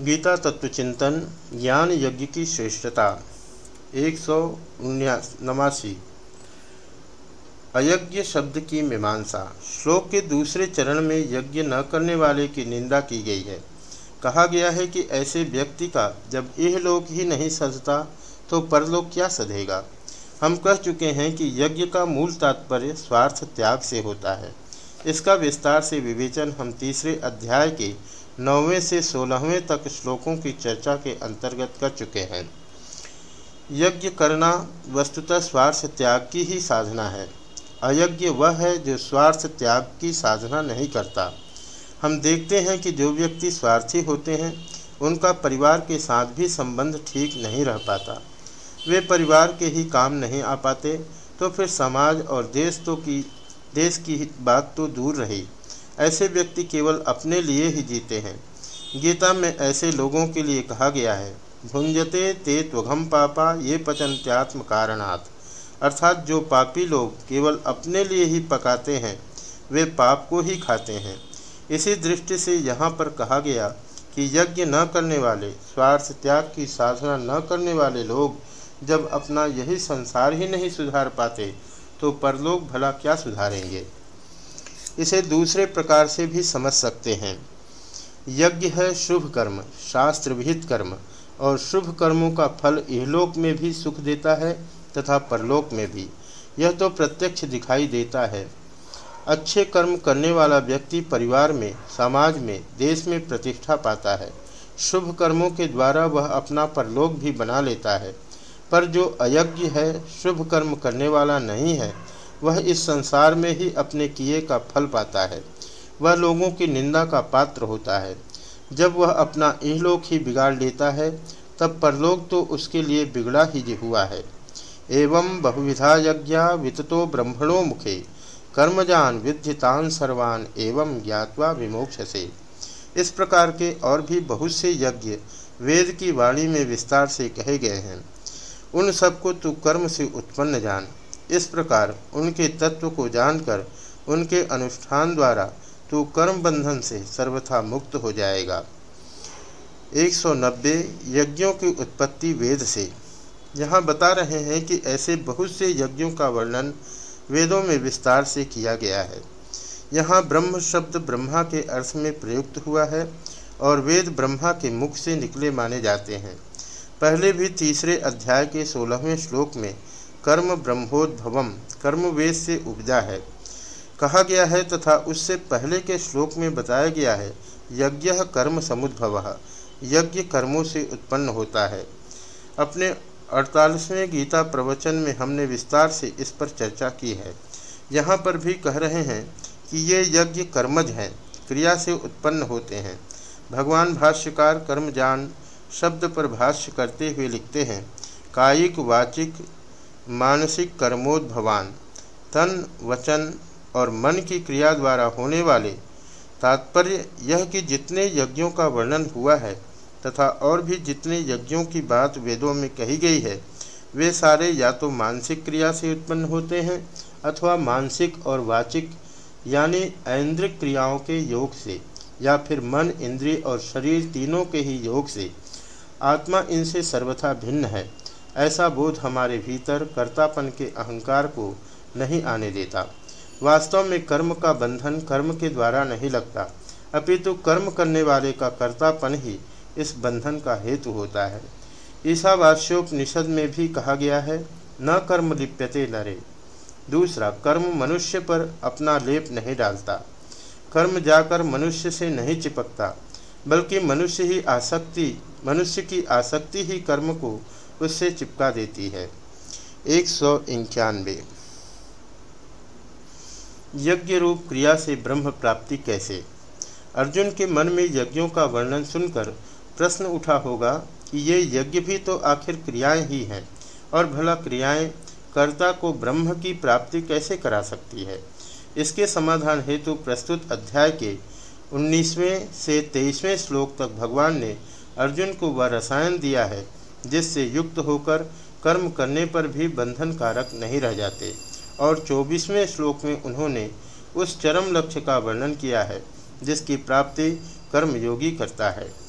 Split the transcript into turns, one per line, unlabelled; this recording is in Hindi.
गीता तत्वचिंतन ज्ञान यज्ञ की श्रेष्ठता। एक सौ नवासी अयज्ञ शब्द की मीमांसा। श्लोक के दूसरे चरण में यज्ञ न करने वाले की निंदा की गई है। कहा गया है कि ऐसे व्यक्ति का जब यह लोक ही नहीं सजता तो परलोक क्या सधेगा? हम कह चुके हैं कि यज्ञ का मूल तात्पर्य स्वार्थ त्याग से होता है। इसका विस्तार से विवेचन हम तीसरे अध्याय के नौवें से सोलहवें तक श्लोकों की चर्चा के अंतर्गत कर चुके हैं। यज्ञ करना वस्तुतः स्वार्थ त्याग की ही साधना है। अयज्ञ वह है जो स्वार्थ त्याग की साधना नहीं करता। हम देखते हैं कि जो व्यक्ति स्वार्थी होते हैं, उनका परिवार के साथ भी संबंध ठीक नहीं रह पाता। वे परिवार के ही काम नहीं आ पाते तो फिर समाज और देश तो की देश की बात तो दूर रही। ऐसे व्यक्ति केवल अपने लिए ही जीते हैं। गीता में ऐसे लोगों के लिए कहा गया है, भुंजते ते त्वघम पापा, ये पचंत्यात्म कारणात्। अर्थात जो पापी लोग केवल अपने लिए ही पकाते हैं, वे पाप को ही खाते हैं। इसी दृष्टि से यहाँ पर कहा गया कि यज्ञ न करने वाले, स्वार्थ त्याग की साधना न करने वाले लोग जब अपना यही संसार ही नहीं सुधार पाते तो परलोक भला क्या सुधारेंगे? इसे दूसरे प्रकार से भी समझ सकते हैं। यज्ञ है शुभ कर्म, शास्त्र विहित कर्म, और शुभ कर्मों का फल इहलोक में भी सुख देता है तथा परलोक में भी। यह तो प्रत्यक्ष दिखाई देता है। अच्छे कर्म करने वाला व्यक्ति परिवार में, समाज में, देश में प्रतिष्ठा पाता है। शुभ कर्मों के द्वारा वह अपना परलोक भी बना लेता है। पर जो अयज्ञ है, शुभ कर्म करने वाला नहीं है, वह इस संसार में ही अपने किए का फल पाता है। वह लोगों की निंदा का पात्र होता है। जब वह अपना इहलोक ही बिगाड़ लेता है, तब परलोक तो उसके लिए बिगड़ा ही हुआ है। एवं बहुविधा यज्ञा विततो ब्रह्मणों मुखे, कर्मजान विद्यतान सर्वान एवं ज्ञातवा विमोक्ष से इस प्रकार के और भी बहुत से यज्ञ वेद की वाणी में विस्तार से कहे गए हैं। उन सबको तू कर्म से उत्पन्न जान। इस प्रकार उनके तत्व को जानकर, उनके अनुष्ठान द्वारा तू कर्म बंधन से सर्वथा मुक्त हो जाएगा। 190 यज्ञों की उत्पत्ति वेद से। यहाँ बता रहे हैं कि ऐसे बहुत से यज्ञों का वर्णन वेदों में विस्तार से किया गया है। यहाँ ब्रह्म शब्द ब्रह्मा के अर्थ में प्रयुक्त हुआ है और वेद ब्रह्मा के मुख से निकले माने जाते हैं। पहले भी तीसरे अध्याय के सोलहवें श्लोक में कर्म ब्रह्मोद्भवम कर्मवेद से उपजा है। कहा गया है तथा उससे पहले के श्लोक में बताया गया है, यज्ञ कर्म समुद्भव, यज्ञ कर्मों से उत्पन्न होता है। अपने अड़तालीसवें गीता प्रवचन में हमने विस्तार से इस पर चर्चा की है। यहाँ पर भी कह रहे हैं कि ये यज्ञ कर्मज हैं, क्रिया से उत्पन्न होते हैं। भगवान भाष्यकार, कर्मजान शब्द पर भाष्य करते हुए लिखते हैं, कायिक वाचिक मानसिक कर्मोद्भवान, तन, वचन और मन की क्रिया द्वारा होने वाले, तात्पर्य यह कि जितने यज्ञों का वर्णन हुआ है तथा और भी जितने यज्ञों की बात वेदों में कही गई है, वे सारे या तो मानसिक क्रिया से उत्पन्न होते हैं अथवा मानसिक और वाचिक, यानी ऐन्द्रिक क्रियाओं के योग से, या फिर मन, इंद्रिय और शरीर तीनों के ही योग से। आत्मा इनसे सर्वथा भिन्न है। ऐसा बोध हमारे भीतर कर्तापन के अहंकार को नहीं आने देता। वास्तव में कर्म का बंधन कर्म के द्वारा नहीं लगता। अपितु कर्म करने वाले का कर्तापन ही इस बंधन का हेतु होता है। ईसा ईसावास्योपनिषद में भी कहा गया है, न कर्म लिप्यते नरे। दूसरा, कर्म मनुष्य पर अपना लेप नहीं डालता। कर्म जाकर मनुष्य से नहीं चिपकता। बल्कि मनुष्य ही आसक्ति, मनुष्य की आसक्ति ही कर्म को उससे चिपका देती है। एक सौ इक्यानवे। यज्ञ रूप क्रिया से ब्रह्म प्राप्ति कैसे? अर्जुन के मन में यज्ञों का वर्णन सुनकर प्रश्न उठा होगा कि ये यज्ञ भी तो आखिर क्रियाएँ ही हैं, और भला क्रियाएँ कर्ता को ब्रह्म की प्राप्ति कैसे करा सकती है? इसके समाधान हेतु प्रस्तुत अध्याय के 19वें से 23वें श्लोक तक भगवान ने अर्जुन को वह रसायन दिया है, जिससे युक्त होकर कर्म करने पर भी बंधन कारक नहीं रह जाते। और चौबीसवें श्लोक में उन्होंने उस चरम लक्ष्य का वर्णन किया है, जिसकी प्राप्ति कर्मयोगी करता है।